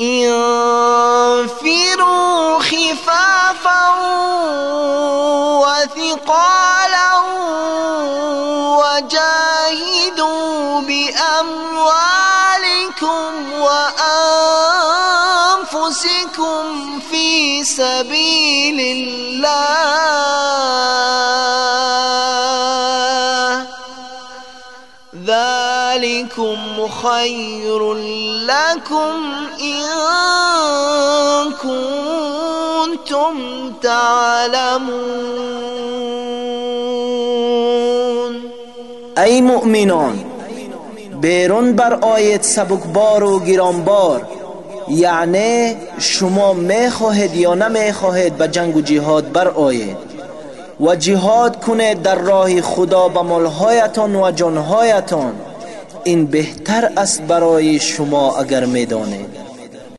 انفروا خفافا وثقالا وجاهدوا بأموالكم وأنفسكم في سبيل الله. ذلكم خير لكم إن كنتم تعلمون ای مؤمنان بیرون بر آید سبکبار و گرانبار یعنی شما می‌خواهید یا نمی‌خواهید به جنگ و جهاد بر آید و جهاد کنید در راه خدا به مالهایتان و جانهایتان. این بهتر است برای شما اگر می‌دانید.